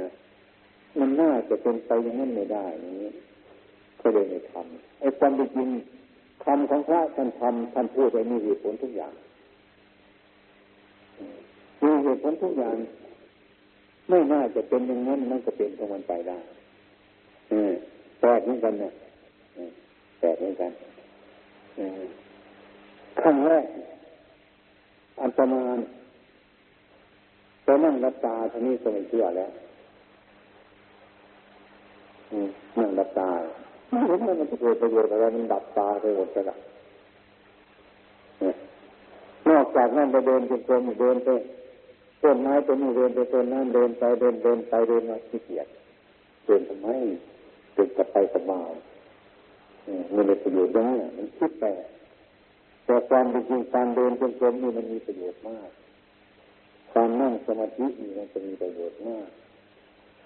นะมันน่าจะเป็นไปอย่างนั้นไม่ได้อย่างนี้ก็เลยไม่ทำไอ้ความจริงคำของพระท่านทำท่านพูดไปมีเหตุผลทุกอย่างมีเหตุผลทุกอย่าง ไม่น่าจะเป็นอย่างนั้นมันก็เป็นของมันไปได้แปลกเหมือนกันนะแปลกเหมือนกันขั้งแรกอันตรานไปนั่งรับตาท่านี้ก็ไม่เชื่อแล้ว นั่งรับตาไม่เห็นว่ามันจะเกิดประโยชน์อะไรมันดับตาไปหมดแล้วนอกจากนั่นไปเดินจนกรมเดินไปต้นไม้ต้นนี้เดินไปต้นนั้นเดินไปเดินเดินไปเดินมาขี้เกียจเดินทำไมเดินกลับไปสบายมันเป็นประโยชน์ได้มันคิดไปแต่ความจริงการเดินจนกรมนี่มันมีประโยชน์มากการนั่งสมาธินี่มันจะมีประโยชน์มาก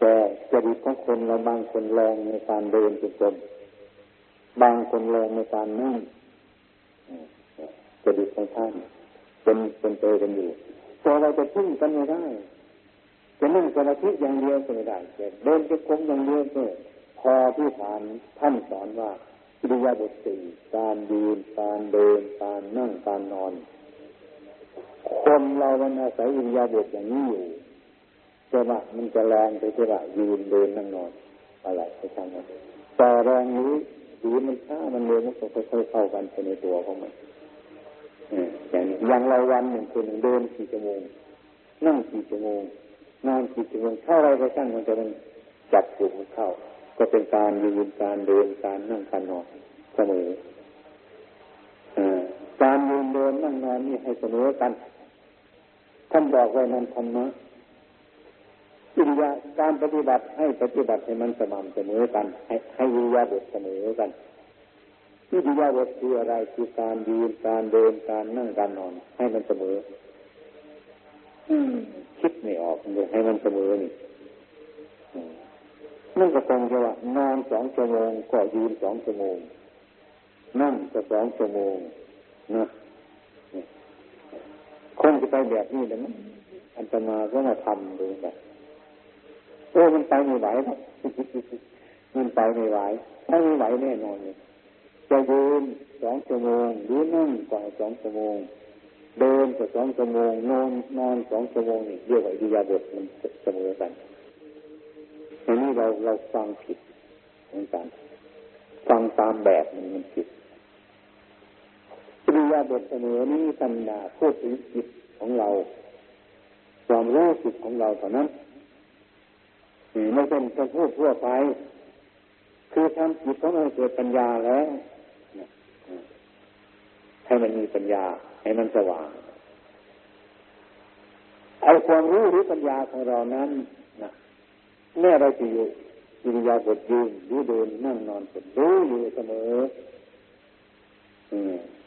แต่จริตของคนเราบางคนแรงในการเดินจนกรมบางคนแรงในการนั่งจริตของท่านเป็นเป็นเตยกันอยู่แต่เราจะพึ่งกันไม่ได้จะนั่งสมาธิอย่างเดียวก็ไม่ได้แต่เดินจงกรมอย่างเดียวก็พอที่ฐานท่านสอนว่าอิริยาบถสี่การยืนการเดินการนั่งการนอน คนเรามันอาศัยอิริยาบถอย่างนี้อยู่ จะว่ามันจะแรงไปที่ว่ายืนเดินนั่งนอนอะไรไปทำนั้นแต่แรงนี้ยืนมันช้ามันเร็วมันก็ค่อยๆเข้ากันไปในตัวของมันอย่างอย่างเราวันหนึ่งคนหนึ่งเดินกี่ชั่วโมง นั่งกี่ชั่วโมงนอนกี่ชั่วโมงเท่าไรก็ช่างมันจะมันจับกลุ่มเข้า ก็เป็นการยืนการเดินการนั่งการนอนเสมอการยืนเดินนั่งนอนนี่ให้เสมอกันท่านบอกไว้นั้นธรรมะ อิริยาการปฏิบัติให้ปฏิบัติให้มันสม่ำเสมอกัน ให้ให้วิยาบทเสมอกันอิริยาบทคืออะไรคือการยืนการเดินการนั่งการนอน ให้มันเสมอคิดไม่ออกเลยให้มันเสมอนี่นั่นก็คงจะว่านอนสองชั่วโมงก็ยืนสองชั่วโมง นั่งก็สองชั่วโมงนะคงจะไปแบบนี้แล้มั้งอันตมาก็มาทำดูกันโอ้มันไปไม่ไหวหรอกมันไปไม่ไหวถ้าไม่ไหวแน่นอนเลยจะยืนสองชั่วโมงหรือนั่งก็สองชั่วโมง เดินก็สองชั่วโมงนอนนอนสองชั่วโมงนี่เรียกว่าอิริยาบถมันเสมอกันอันนี้เราเราฟังผิดเหมือนกันฟังตามแบบมันมันผิดอิริยาบถเสมอนี้สัญญาพูดถึงจิตของเราความรู้สึกของเราเท่านั้น ไม่เป็นจะพูดทั่วไป คือทำจิตของเราเกิดปัญญาแล้วให้มันมีปัญญา ให้มันสว่างไอ้ความรู้หรือปัญญาของเรานั้นนะแม่เราจะอยู่อิริยาบถยืนรู้เดินนั่งนอนก็รู้อยู่เสมอ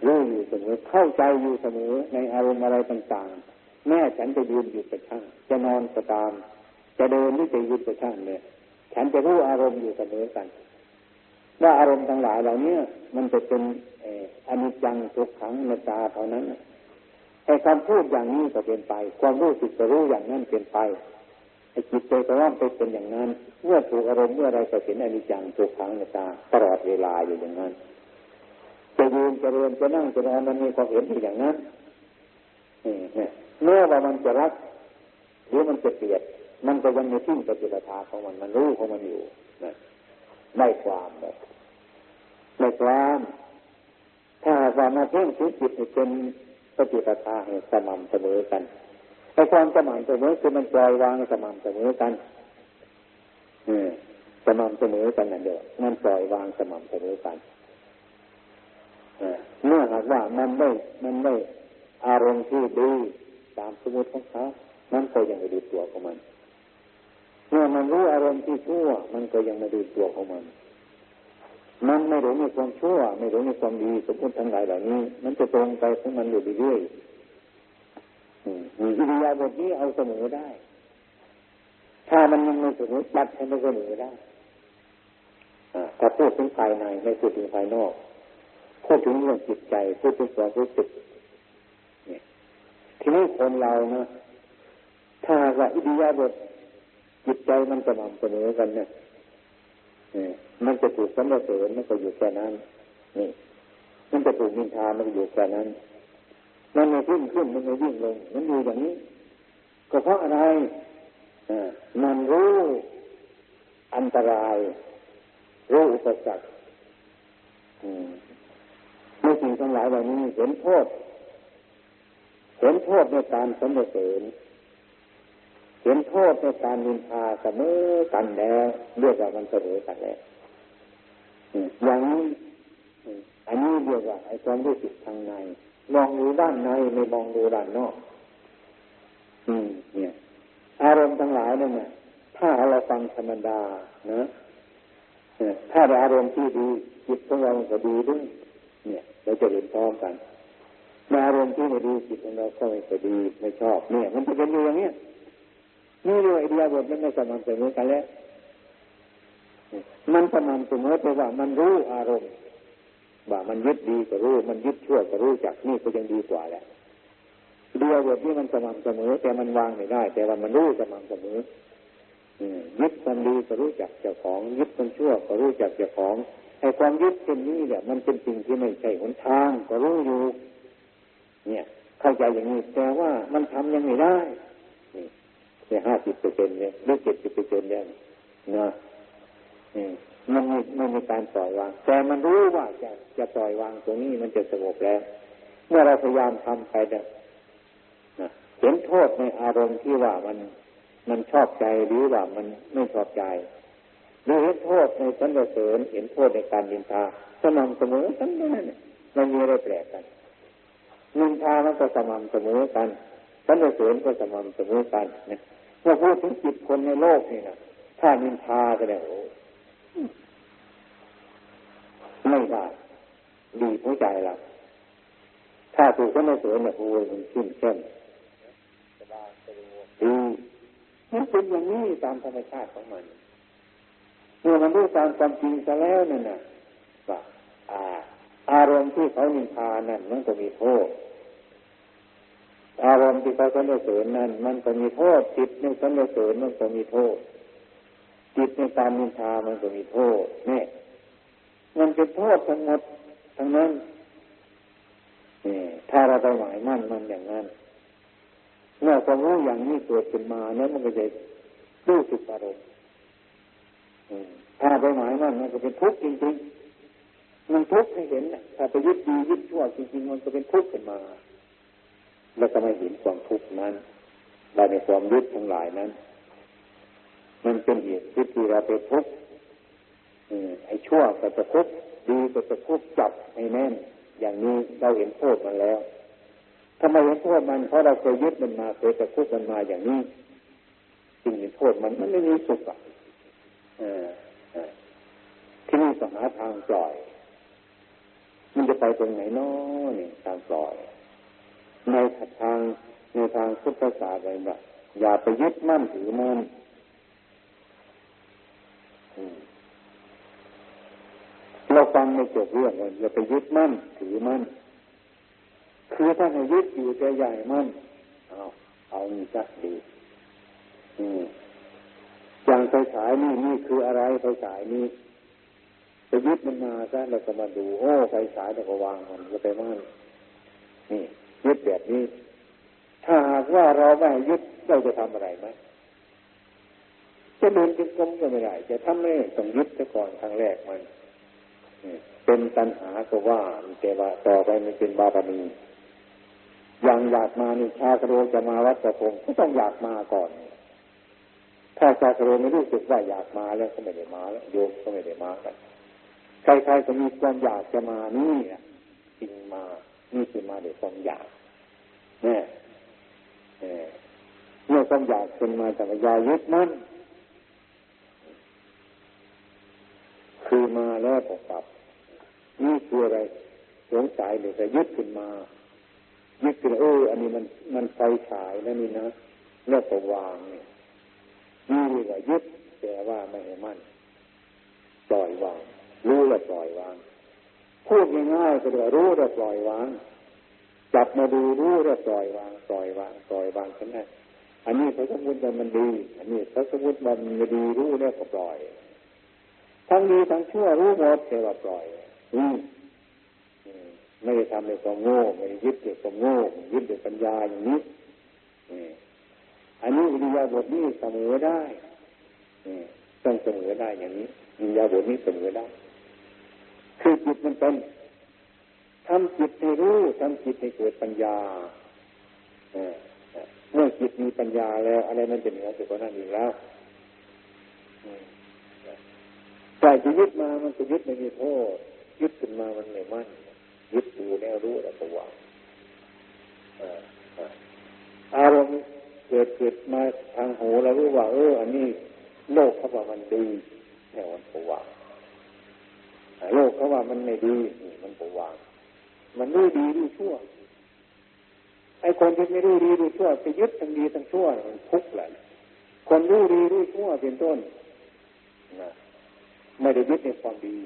รู้อยู่เสมอเข้าใจอยู่เสมอในอารมณ์อะไรต่าง ๆ แม่ฉันจะยืนอยู่กับช่างจะนอนก็ตาม จะเดินหรือจะยืนก็ช่างเนี่ยฉันจะรู้อารมณ์อยู่เสมอกัน ว่าอารมณ์ทั้งหลายเหล่านี้มันจะเป็นอนิจจังทุกขังนาตาเท่านั้นไอ้คำพูดอย่างนี้ก็เป็นไป ความรู้สึกจะรู้อย่างนั้นเป็นไปไอ้จิตใจก็ว่าไปเป็นอย่างนั้น เมื่อถูกอารมณ์เมื่อไรก็เห็นอนิจจังทุกขังนาตาตลอดเวลาอยู่อย่างนั้นจะยืนจะเดินจะนั่งจะนอนมันมีความเห็นอย่างนั้นเมื่อว่ามันจะรักหรือมันจะเกลียด ก็ยังไม่ทิ้งปฏิปทาของมันมันรู้ของมันอยู่นะได้ความแบบได้ความถ้าว่ามาเพ่งถึงจิตเป็นปฏิปทาให้สม่ำเสมอกันไอ้ความสม่ำเสมอคือมันปล่อยวางสม่ำเสมอกันสม่ำเสมอกันนั่นเดียวมันปล่อยวางสม่ำเสมอกันเมื่อหากว่ามันไม่มันไม่อารมณ์ที่ดีตามสมมติของเขานั่นก็ยังไม่ดูตัวของมัน เมื่อมันรู้อารมณ์ที่ชั่ว มันก็ยังไม่ดูตัวของมัน มันไม่รู้ในความชั่ว ไม่รู้ในความดีสมมติทั้งหลายเหล่านี้ มันจะตรงไปของมันอยู่เรื่อยๆวิทยาบทนี้เอาเสมอได้ ถ้ามันยังไม่เสมอปัดให้มันเสมอได้ถ้าพูดถึงภายในไม่พูดถึงภายนอกพูดถึงเรื่องจิตใจพูดถึงความรู้สึกทีนี้คนเรานะถ้าว่าอิทยาบท จิตใจมันสม่ำเสมอกันเนี่ยมันจะถูกสรรเสริญมันก็อยู่แค่นั้นนี่มันจะถูกนินทามันก็อยู่แค่นั้น มันไม่ขึ้นขึ้นมันไม่วิ่งลงมันอยู่อย่างนี้ ก็เพราะอะไรมันรู้อันตราย รู้อุปสรรคในสิ่งทั้งหลายเหล่านี้เห็นโทษ เห็นโทษในการสมเสริญ เห็นโทษในการนินทาเสมอกันแล้วเรียกว่ามันเสมอกันแล้วอย่างนี้อันนี้เรียกว่าไอ้ความรู้สึกทางใน มองดูด้านในไม่มองดูด้านนอกอืมเนี่ย อารมณ์ทั้งหลายนั่นน่ะถ้าเราฟังธรรมดานะถ้าอารมณ์ที่ดีจิตของเราก็ดีด้วยเนี่ยเราจะเห็นพร้อมกันอารมณ์ที่ไม่ดีจิตของเราก็ไม่ดีไม่ชอบเนี่ย มันจะเป็นอย่างเนี้ย นี่เรียกไอเดียบทมันไม่สม่ำเสมอกันแล้วมันสม่ำเสมอแต่ว่ามันรู้อารมณ์ว่ามันยึดดีก็รู้ มันยึดชั่วก็รู้จักนี่ก็ยังดีกว่าแหละเดียวบทนี้มันสม่ำเสมอ แต่มันวางไม่ได้ แต่ว่ามันรู้สม่ำเสมอยึดมันดีก็รู้จักเจ้าของ ยึดมันชั่วก็รู้จักเจ้าของไอ้ความยึดเป็นนี้เนี่ยมันเป็นสิ่งที่ไม่ใช่หนทางก็รู้อยู่ เนี่ย เข้าใจอย่างนี้แต่ว่ามันทำยังไม่ได้ ค่ห้าสิบเปอร์เซ็นต์เนี่ยหรือเจ็ดสิบเปอร์เซ็นต์เนี่ยนะมันไม่ไม่มีการปล่อยวาง แต่มันรู้ว่าจะจะปล่อยวางตรงนี้มันจะสงบแล้ว เมื่อเราพยายามทำไปเนี่ยเห็นโทษในอารมณ์ที่ว่ามันมันชอบใจหรือว่ามันไม่ชอบใจหรือเห็นโทษในสันเสริญเห็นโทษในการดินทาสม่ำเสมอทั้งนั้นมันมีอะไรแปลกกันนินทามันก็สม่ำเสมอกันสันเสริญก็สม่ำเสมอกันเนี่ย เมื่อพูดถึงจิตคนในโลกนี่นะถ้านินทาก็ได้โอ้ไม่ได้ดีหัวใจละถ้าถูกก็ไม่สวยเนี่ยโอ้ยมันขึ้นเข้มดีมันเป็นอย่างนี้ตามธรรมชาติของมันเมื่อมันรู้ตามความจริงซะแล้วนั่นน่ะว่าอารมณ์ที่เขานินทานั่นมันก็มีโทษ อารมณ์ที่เขาสรรเสริญนั้น มันก็มีโทษจิตในสรรเสริญมันก็มีโทษ จิตในการนินทามันก็มีโทษเนี่ยมันเป็นโทษทั้งหมดทั้งนั้นนี่ถ้าเราไปหมายมั่นมันอย่างนั้นเมื่อความรู้อย่างนี้เกิดขึ้นมาเนี่ยมันก็จะรู้สึกอารมณ์ถ้าไปหมายมั่นมันก็เป็นทุกข์จริงๆมันทุกข์ให้เห็นถ้าไปยึดดียึดชั่วจริงๆมันก็เป็นทุกข์ขึ้นมา แล้วก็ไม่เห็นความทุกข์นั้นได้ในความยึดทั้งหลายนั้น มันเป็นเหตุที่เราไปทุกข์ไอ้ชั่วก็จะทุกข์ดีก็จะทุกข์จับให้แน่น อย่างนี้เราเห็นโทษมันแล้วทำไมเห็นโทษมันเพราะเราเคยยึดมันมาเคยจะทุกข์มันมาอย่างนี้จึงเห็นโทษมันมันไม่มีสุขอะที่นี่ต้องหาทางปล่อย มันจะไปตรงไหนน้อนี่ทางปล่อย ในทางในทางพุทธศาสนาอย่าไปยึดมั่นถือมั่นเราฟังไม่จบเรื่องเลยอย่าไปยึดมั่นถือมั่นคือถ้าให้ยึดอยู่ใจใหญ่มั่นเอาเอานี่จักดีอย่างไฟฉายนี่นี่คืออะไรไฟฉายนี่ไปยึดมันมาซะแล้วก็มาดู โอ้ไฟฉายแล้วก็วางมันก็ไปมั่นนี่ ยึดแบบนี้ ถ้าหากว่าเราไม่ยึดเราจะทำอะไรไหมจะเดินจงกรมก็ไม่ได้จะทำไม่ต้องยึดซะก่อนครั้งแรกมันเป็นตัณหาก็ว่าแต่ว่าต่อไปมันเป็นบาปมีอย่างอยากมานี่ชาคโรจะมาวัดประพงก็ต้องอยากมาก่อน ถ้าชาคโรไม่รู้สึกว่าอยากมาแล้วก็ไม่ได้มาแล้วโยมก็ไม่ได้มากันใครๆก็มีความอยากจะมานี่จริงมา นี่คือมาด้วยความอยากเนี่ยเมื่อความอยากเป็นมาจากยายึดมั่นคือมาแล้วก็กลับนี่คืออะไรสงสัยหรือจะยึดขึ้นมายึดขึ้นเอออันนี้มันมันไฟฉายแล้วนี่นะแล้วก็วางเนี่ยนี่เรียกว่ายึดแต่ว่าไม่ให้มั่นปล่อยวางรู้แล้วปล่อยวาง พูดง่ายๆก็เดี๋ยวรู้แล้วปล่อยวางจับมาดูรู้แล้วปล่อยวางปล่อยวางปล่อยวางแค่นั้นอันนี้เขาสมมติว่ามันดี อันนี้เขาสมมติว่ามันมดีรู้แล้วก็ปล่อย ทั้งดีทั้งชั่วรู้หมดแต่ว่าปล่อยอืมไม่ได้ทำในความโง่ไม่ได้ยึดในความโง่ยึดในปัญญาอย่างนี้อันนี้อิริยาบถนี้เสมอได้ต้องเสมอได้อย่างนี้อิริยาบถนี้เสมอได้ คือจิตมันเป็นทำจิตให้รู้ทำจิตให้เกิดปัญญาเมื่อจิตมีปัญญาแล้ว อะไรมันจะเหนือจากนั้นอีกแล้วแต่จะยึดมามันจะยึดไม่มีโทษยึดขึ้นมามันไม่มั่นยึดดูแล้วรู้แล้วก็วางอารมณ์เกิดเกิดมาทางหูเรารู้ว่า เออ อันนี้โลกเขาว่ามันดีเนี่ยมันก็วาง โลกเขาว่ามันไม่ดีนี่มันก็วาง มันรู้ดีรู้ชั่ว ไอ้คนที่ไม่รู้ดีรู้ชั่วไปยึดทั้งดีทั้งชั่วมันทุกข์แหละคนรู้ดีรู้ชั่วเป็นต้นนะไม่ได้ยึดในความดี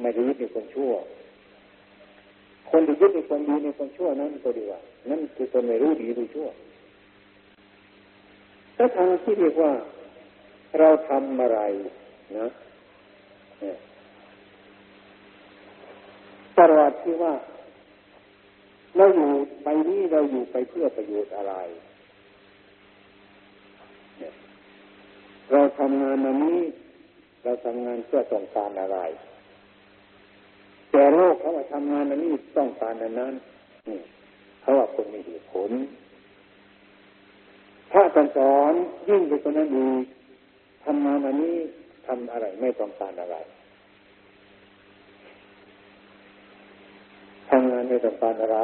ไม่ได้ยึดในความชั่ว คนที่ยึดในความดีในความชั่วนั้นก็ดีว่า นั่นคือคนไม่รู้ดีรู้ชั่วถ้าทางที่เรียกว่าเราทำอะไรนะ ตลอดที่ว่าเราอยู่ไปนี้เราอยู่ไปเพื่อประโยชน์อะไร เราทำงานอันนี้ เราทำงานเพื่อต้องการอะไร แต่โลกเขาว่าทำงานอันนี้ต้องการอันนั้นเขาว่าคนมีเหตุผลถ้าสอนยิ่งไปกว่านั้นอีทำงานอันนี้ทำอะไรไม่ต้องการอะไร ทำงานไม่ต้องการอะไร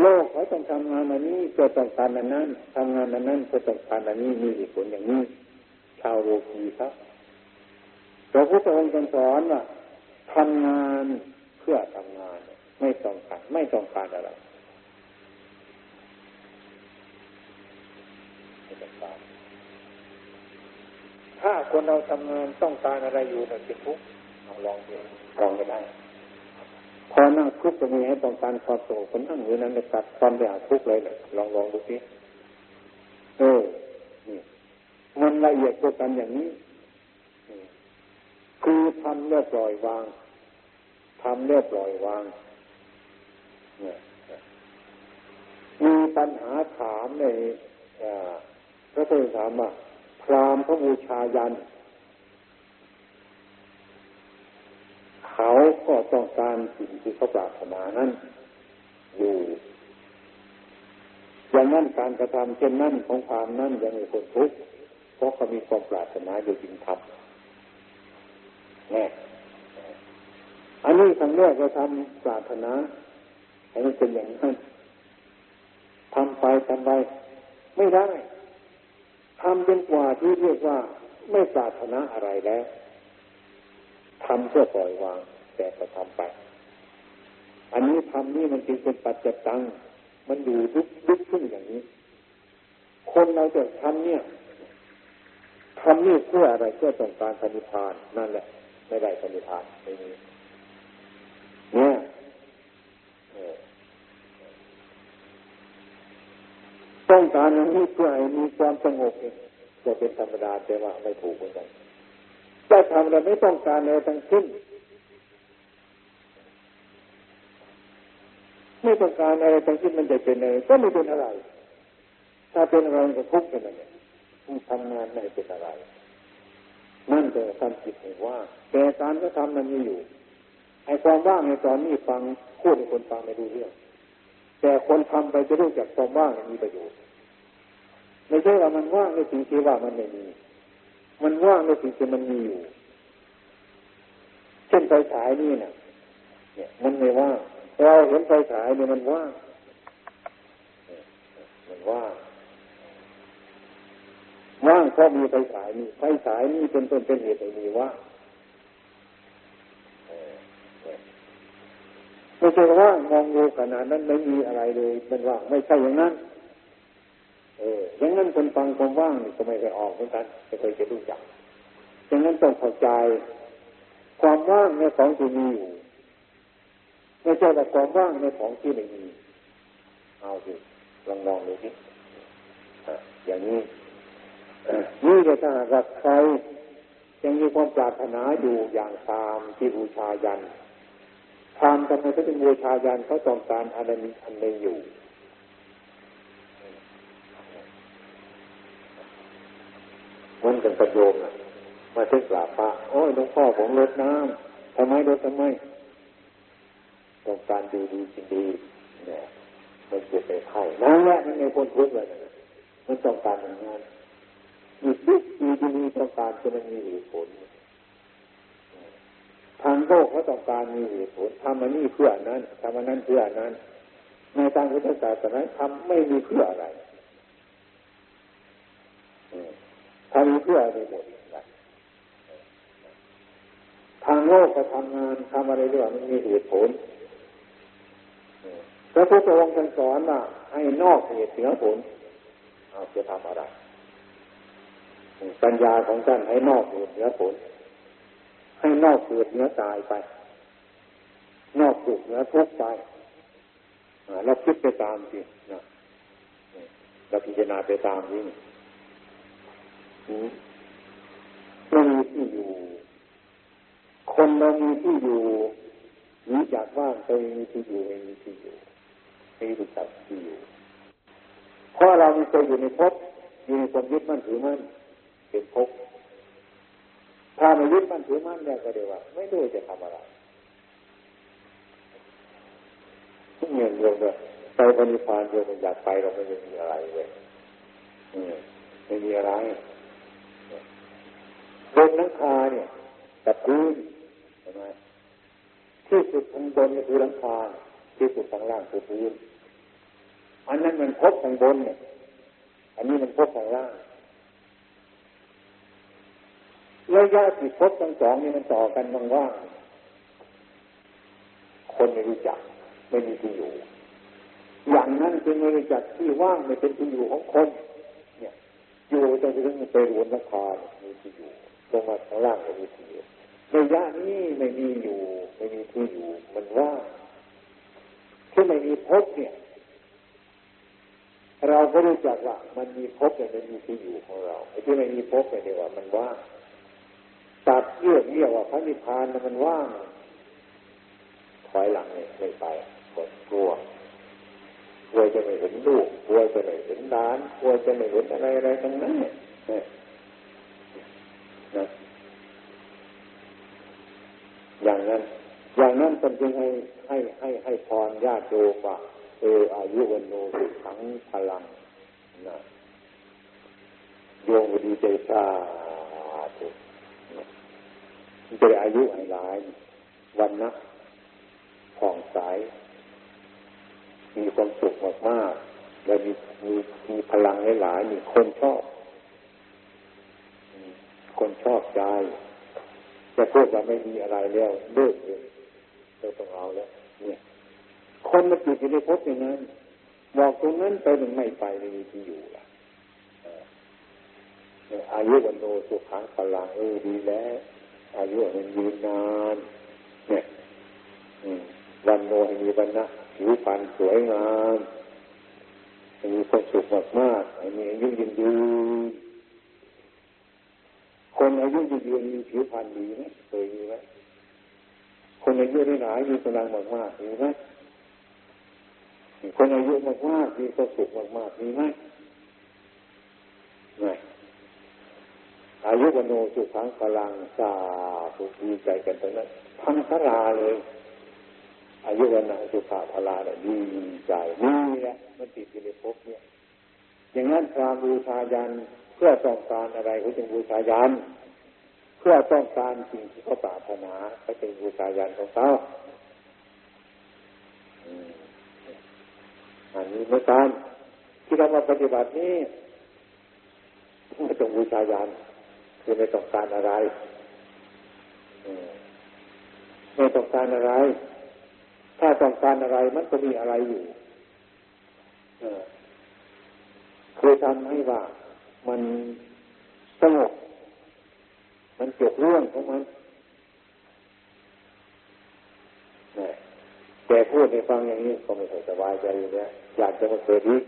โลกเขาต้องทำงานอันนี้เพื่อต้องการอันนั้นทำงานอันนั้นเพื่อต้องการอันนี้มีเหตุผลอย่างนี้ ชาวโลกีครับพระพุทธองค์สอนว่าทำงานเพื่อทำงาน ไม่ต้องการไม่ต้องการอะไรถ้าคนเราทำงานต้องการอะไรอยู่แต่เป็นทุกข์ลองลองดูลองไม่ได้ พอนั่งทุกข์จะมีให้ต้องการความสงบคนนั่งอยู่นั้นจะตัดความอยากทุกข์เลยเนี่ยลองลองดูสิเออนี่มันละเอียดกว่ากันอย่างนี้ คือทำเรียบปล่อยวางทำเรียบปล่อยวางมีปัญหาถามในพระพุทธถามว่าพรามพระบูชายันเขาก็ต้องการสิ่งที่เขาปรารถนานั้น อยู่อย่างนั้นการกระทำเช่นนั้นของพรามนั้นยังมีคนทุกข์เพราะเขามีความปรารถนาอยู่จริงทำแน่อันนี้ทางแรกเราทำปรารถนาให้มันเป็นอย่างนั้นทำไปทำไปไม่ได้ทำจนกว่าที่เรียกว่าไม่ปรารถนาอะไรแล้ว ทำเพื่อปล่อยวาง แต่ก็ทำไป อันนี้ทำนี่มันจึงเป็นปัจจตัง มันอยู่ทุกทุกขึ้นอย่างนี้ คนเราจะทำเนี่ยทำนี่เพื่ออะไรเพื่อต้องการปณิพานนั่นแหละ ไม่ได้ปณิพานไม่มีเนี่ยต้องการอย่างนี้เพื่อให้มีความสงบเองจะเป็นธรรมดาแต่ว่าไม่ถูกเหมือนกัน จะทำเราไม่ต้องการอะไรทั้งสิ้นไม่ต้องการอะไรทั้งสิ้นมันจะเป็นอะไรก็ไม่เป็นอะไร ถ้าเป็นอะไรก็ทุกข์กันนั่นเองทำงานไม่เป็นอะไร นั่นจะทำจิตให้ว่าแต่การก็ทำมันมีอยู่ไอ้ความว่างในตอนนี้ฟังพูดให้คนฟังไม่รู้เรื่อง แต่คนทำไปจะรู้จักความว่างมีประโยชน์ไม่ใช่ว่ามันว่างในสิ่งที่ว่ามันไม่มี มันว่างในสิ่งที่มันมีอยู่ เช่นไฟฉายนี่นะเนี่ย มันไม่ว่างเราเห็นไฟฉายเนี่ยมันว่างมันว่างว่างเพราะมีไฟฉายนี่ไฟฉายนี่เป็นต้นเป็นเหตุให้มีว่างไม่ใช่ว่ามองดูขนาดนั้นไม่มีอะไรเลยมันว่างไม่ใช่อย่างนั้น เอออย่างนั้นคนฟังความว่างก็ไม่เคยออกเหมือนกันไม่เคยจะรู้จักอย่างนั้นต้องเข้าใจความว่างในของที่มีอยู่ไม่ใช่แต่ความว่างในของที่ไม่มีเอาสิลองลองดูสิอย่างนี้นี่จะถ้าหากใครยังมีความปรารถนาอยู่อย่างตามที่บูชายันทำทำไมเขาเป็นบูชายันเขาต้องการอะไรมีอันใดอยู่ มันกันประโยมนะมาเทศกราบพระโอ้ยหลวงพ่อผมลดน้ำทำไมลดทำไมต้องการดูดีจริงดีเนี่ยมันเจ็บไปไข่นั่นแหละมันในคนทุกข์เลยมันต้องการอย่างนั้นอยู่ที่อยู่ที่นี่ต้องการจะมันมีเหตุผลทางโลกเขาต้องการมีเหตุผลทำมันนี่เพื่อนั้นทำมันนั้นเพื่อนั้นในทางพุทธศาสนาทำไม่มีเพื่ออะไรทำมี เพื่ออะไรหมดทางโลกก็ทำงานทำอะไรด้วยมันมีเหตุผลพระพุทธองค์ท่านสอนว่าให้นอกเหตุเหนือผลเอาจะทำอะไรปัญญาของท่านให้นอกเหตุเหนือผล ให้นอกเกิดเหนือตายไป นอกสุขเหนือทุกข์ไปเราคิดไปตามสินะเราพิจารณาไปตามนี้ ไม่มีที่อยู่ คนเรามีที่อยู่หนีจากว่างไปมีที่อยู่ไม่มีที่อยู่ไม่รู้จักที่อยู่เพราะเรามีตัวอยู่ในภพอยู่ในความยึดมั่นถือมั่นเป็นภพถ้าไม่ยึดมั่นถือมั่นเนี่ยก็เดี๋ยวว่า ไม่รู้จะทำอะไรทุกเงินโยมเลยไปปณิพานโยมอยากไปเราไม่มีอะไรเลยไม่มีอะไร บนนังคาเนี่ยกับพื้นใช่ไหมที่สุดทางบนคือหลังคาที่สุดทางล่างคือพื้นอันนั้นมันพบทางบนเนี่ย อันนี้มันพบทางล่างระยะที่พบทั้งสองนี่มันต่อกันบางว่า คนไม่รู้จัก ไม่มีที่อยู่ อย่างนั้นจึงไม่รู้จักที่ว่างไม่เป็นที่อยู่ของคน เนี่ย อยู่จนถึงไปรวนนครมีที่อยู่ ลงมาข้างล่างไม่มีที่อยู่ระยะนี้ไม่มีอยู่ ไม่มีที่อยู่มันว่างที่ไม่มีพบเนี่ย เราก็รู้จักว่ามันมีพบแต่มันมีที่อยู่ของเราไอ้ที่ไม่มีพบเนี่ยเดียวว่ามันว่างตัดเรียกเรียกว่าพระนิพพานมันว่างถอยหลังเลยไม่ไปกดกลัวกลัวจะไม่เห็นลูกกลัวจะไม่เห็นด้านกลัวจะไม่เห็นอะไรอะไรทั้งนั้นเนี่ยนะ อย่างนั้น อย่างนั้นเป็นจึงให้ให้ให้ให้พรญาติโยมว่าเอออายุวันโนสุขังพลังนะโยมดีใจชาธุมันจะอายุหลายวันนะผ่องใสมีความสุขมากมากแล้วมีมีมีพลังหลายมีคนชอบ คนชอบใจ จะพูดว่าไม่มีอะไรแล้วเลิกเลยเราต้องเอาแล้วเนี่ยคนมาจิตอยู่ในภพอย่างนั้นบอกตรงนั้นไปมันไม่ไปไม่มีที่อยู่ละอายุวันโนสุขังพลังเออดีแล้ว อายุมันยืนนานเนี่ยวันโนให้มีวันนะผิวพรรณสวยงามมีความสุขมากมากมีอายุยืนยืน คนอายุยืนยืนมีผิวพรรณดีไหมเคยมีไหมคนอายุได้หลายมีกำลังมากมากมีไหมคนอายุมากมากมีความสุขมากมากมีไหมไม่อายุวโนสุขังพลังสาธุดีใจกันตรงนั้นทั้งพลาเลย อายุวันนะสุขาพลาเนี่ยดีใจนี่แหละมันติดอยู่ในภพเนี่ย อย่างนั้นพระบูชายัน เพื่อต้องการอะไรเขาจึงบูชายัน เพื่อต้องการสิ่งที่เขาปรารถนาเขาจึงบูชายันของเขาอันนี้เมื่อการที่เรามาปฏิบัตินี้ไม่ต้องบูชายันคือไม่ต้องการอะไรไม่ต้องการอะไร ถ้าต้องการอะไรมันก็มีอะไรอยู่คือทำให้ว่า มันสงบมันจบเรื่องของมันแต่พูดในฟังอย่างนี้ก็ไม่สบายใจอยู่แล้วอยากจะมาเกิดอีก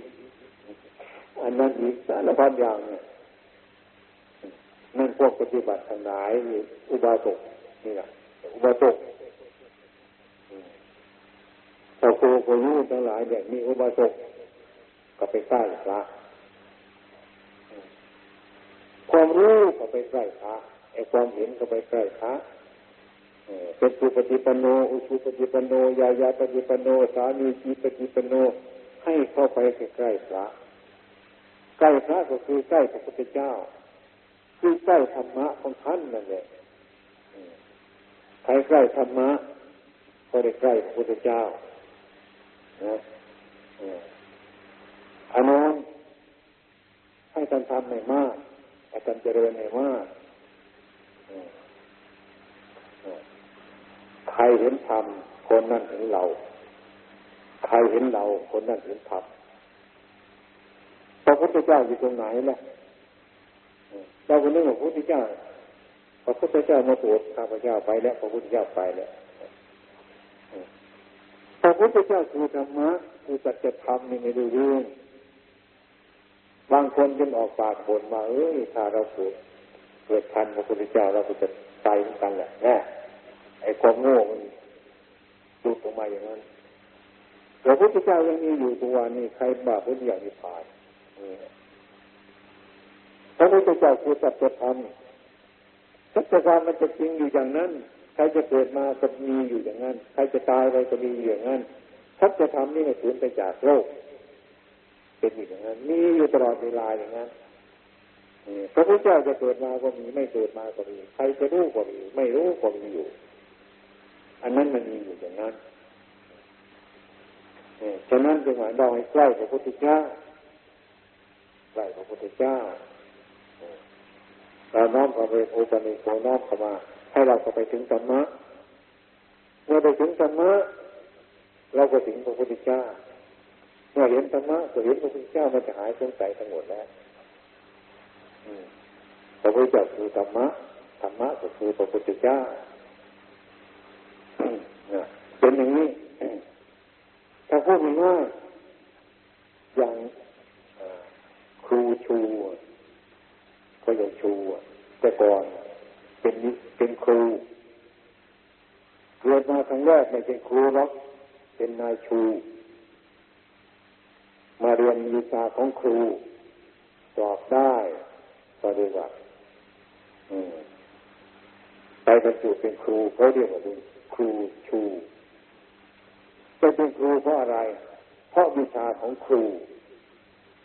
อันนั้นอีกสารพัดอย่างเนี่ยนั่นพวกปฏิบัติทั้งหลายอุบาสกนี่แหละอุบาสกพอครูครูทั้งหลายเนี่ยมีอุบาสกก็ไปใกล้พระ ความรู้ก็ไปใกล้พระไอ้ความเห็นก็ไปใกล้พระเป็นสุปฏิปโน อุชุปฏิปโน ยายาปฏิปโน สามีจีปฏิปโน ให้เข้าไปใกล้พระ ใกล้พระก็คือใกล้พระพุทธเจ้า คือใกล้ธรรมะของท่านนั่นแหละใครใกล้ธรรมะก็ได้ใกล้พระพุทธเจ้านะอันนั้นให้ท่านทำในมาก ให้ท่านเจริญในมาใครเห็นธรรมคนนั้นเห็นเรา ใครเห็นเรา คนนั้นเห็นธรรมพระพุทธเจ้าอยู่ตรงไหนล่ะเราคนนึกว่าพระพุทธเจ้าพระพุทธเจ้ามาโปรดข้าพเจ้าไปแล้วพระพุทธเจ้าไปแล้วพระพุทธเจ้าคือธรรมะคือสัจธรรมนี่ไม่รู้เรื่อง บางคนจนออกปากบ่นมาเอ้ยถ้าเราเกิดเกิดทันพระพุทธเจ้าเราก็จะตายเหมือนกันแหละแน่ไอ้ความโง่มันดูออกมาอย่างนั้นพระพุทธเจ้ายังมีอยู่ตัวนี้ใครบาปพุทธอย่างนี้ผ่านพระพุทธเจ้าคือสัจธรรมสัจธรรมมันจะจริงอยู่อย่างนั้นใครจะเกิดมาก็มีอยู่อย่างนั้นใครจะตายไปก็มีอยู่อย่างนั้นสัจธรรมนี่ไม่สูญไปจากโลก เป็นอย่างนั้นมีอยู่ตลอดเวลาอย่างนั้นพระพุทธเจ้าจะเกิดมาก็มีไม่เกิดมาก็มีใครจะรู้ก็มีไม่รู้ก็มีอยู่ อันนั้นมันมีอยู่อย่างนั้นฉะนั้นจึงหมายเราให้ใกล้พระพุทธเจ้าใกล้พระพุทธเจ้าเราน้อมเอาไปโอปันิโกน้อมเข้ามา ให้เราเข้าไปถึงธรรมะเมื่อไปถึงธรรมะเราก็ถึงพระพุทธเจ้า เมื่อเห็นธรรมะก็เห็นพระพุทธเจ้ามันจะหายสงสัยทั้งหมดแล้วพระพุทธเจ้าคือธรรมะธรรมะก็คือพระพุทธเจ้าเป็นอย่างนี้ถ้าพูดง่ายอย่างครูชูก็ยังชูแต่ก่อนเป็นเป็นครูเกิดมาครั้งแรกไม่เป็นครูหรอกเป็นนายชู มาเรียนวิชาของครู สอบได้ก็เรียกว่าไปบรรจุเป็นครูเขาเรียกว่าเป็นครูชูจะเป็นครูเพราะอะไร เพราะวิชาของครู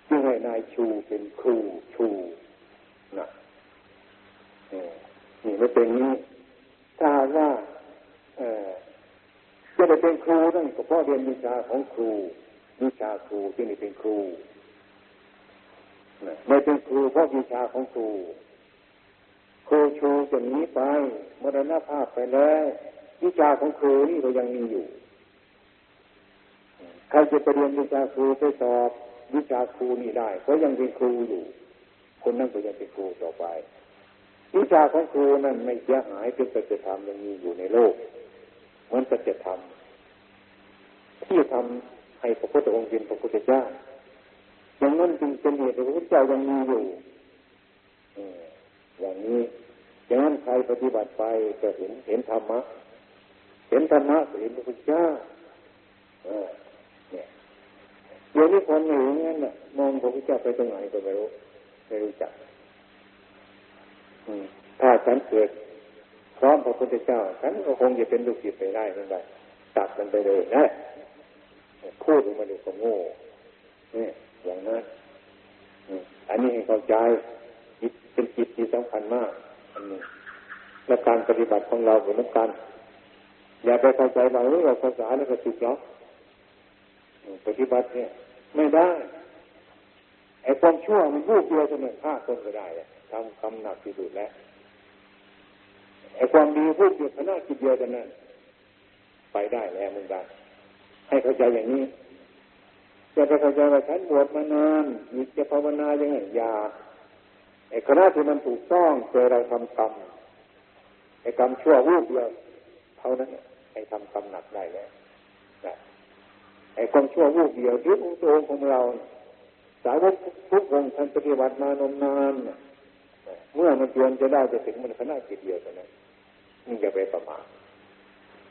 จึงให้นายชูเป็นครูชูนะนี่ไม่เป็นนี้ถ้าว่าจะได้เป็นครูนั่นก็เพราะเรียนวิชาของครู วิชาครูที่นี่เป็นครูไม่เป็นครูเพราะวิชาของครูครูชูจะหนีไปมรณภาพไปแล้ววิชาของครูนี่เรายังมีอยู่ใครจะไปเรียนวิชาครูไปสอบวิชาครูนี่ได้ก็ยังเป็นครูอยู่ คนนั้นก็ยังเป็นครูต่อไปวิชาของครูนั้นไม่เสียหายเป็นสัจธรรมยังมีอยู่ในโลกเหมือนสัจธรรมที่ทำ ให้พระพุทธองค์เป็นพระพุทธเจ้าอย่างนั้นจึงเป็นเหตุพระพุทธเจ้ายังมีอยู่อย่างนี้อย่างนั้นใครปฏิบัติไปจะเห็นเห็นธรรมะ เห็นธรรมะเห็นพระพุทธเจ้าเนี่ยเดี๋ยวนี้คนหนึ่งนั้นน่ะมองพระพุทธเจ้าไปตรงไหนก็ไม่รู้ไม่รู้จักถ้าฉันเกิดพร้อมพระพุทธเจ้าฉันก็คงจะเป็นลูกศิษย์ไปได้นั่นไปตัดมันไปเลยนะ พูดออกมาดูก็โง่เนี่ยอย่างนั้นอันนี้ให้เข้าใจจิตเป็นจิตที่สำคัญมากอันนี้และการปฏิบัติของเราเหมือนกัน อย่าไปเข้าใจว่าเราภาษาแล้วก็ถูกหรอกปฏิบัติเนี่ย ไม่ได้ไอ้ความชั่วมันพูดเดียวจะหนึ่งฆ่าคนก็ได้ทำคำหนักที่สุดแล้วไอ้ความดีพูดเดียวคณะจิตเดียวกันนั้นไปได้แล้วมึงได้ ให้เข้าใจอย่างนี้จะไปเข้าใจว่าฉันบวชมานานมีจะภาวนาย่างไงอย่าไอ้คณะที่มันถูกต้องเคยเราทำกรรมไอ้กรรมชั่ววูบเดียวเท่านั้นไอ้ทำกรรมหนักได้แล้วไอ้ความชั่ววูบเดียวยึดองค์ตัวของเรา สาวกทุกองค์ท่านปฏิบัติมานมนานเมื่อมันเตรียมจะได้จะถึงมันขนาดจิตเดียวเท่านั้นนี่อย่าไปประมาท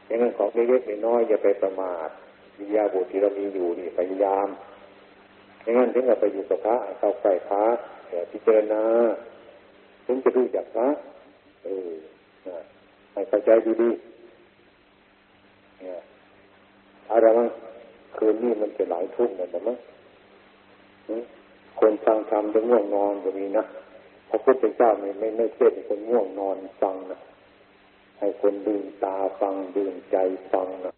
อย่างนั้นของเล็กๆน้อยๆอย่าไปประมาท วิยาบุตรที่เรามีอยู่นี่พยายามอย่งั้นถึงกับไปอยู่กับพระเข้าใกล้พระพิจารณาถึงจะรู้จักพระเออให้เข้าใจดีๆเนี่ยอะไรมั้งคืนนี้มันจะหลายทุ่มกันแต่มั้งคนฟังธรรมจะง่วงนอนก็มีนะพระพุทธเจ้าไม่ไม่ไม่เทศคนง่วงนอนฟังนะให้คนดื่มตาฟังดื่มใจฟังนะ